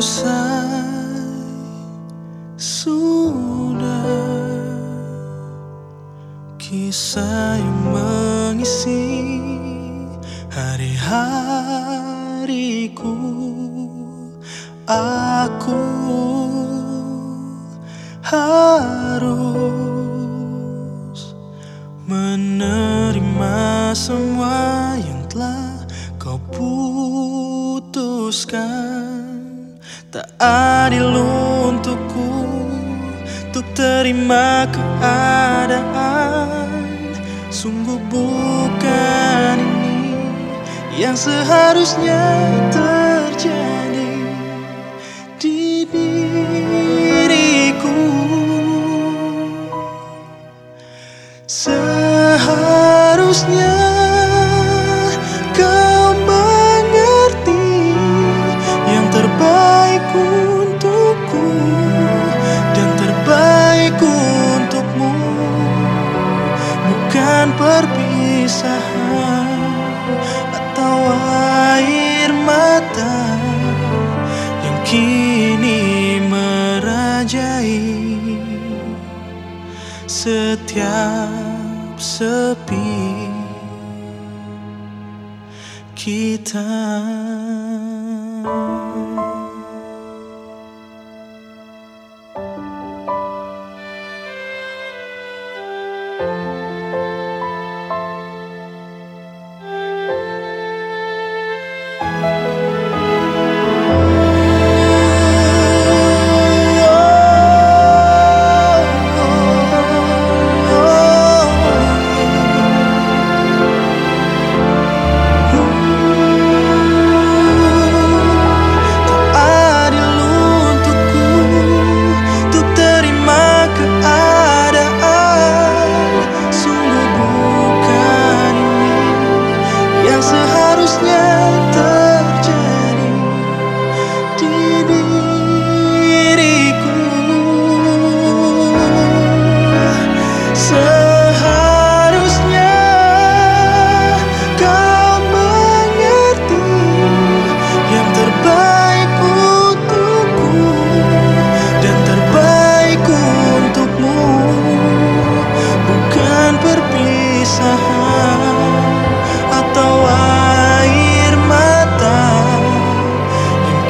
usai sudah kisah yang mengisi hari-hariku. Aku harus menerima semua yang telah kau putuskan tak adil untukku untuk terima keadaan. Sungguh bukan ini yang seharusnya terjadi di diriku. Seharusnya bukan perpisahan atau air mata yang kini merajai setiap sepi kita. Tak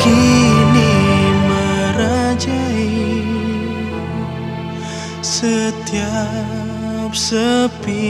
kini merajai setiap sepi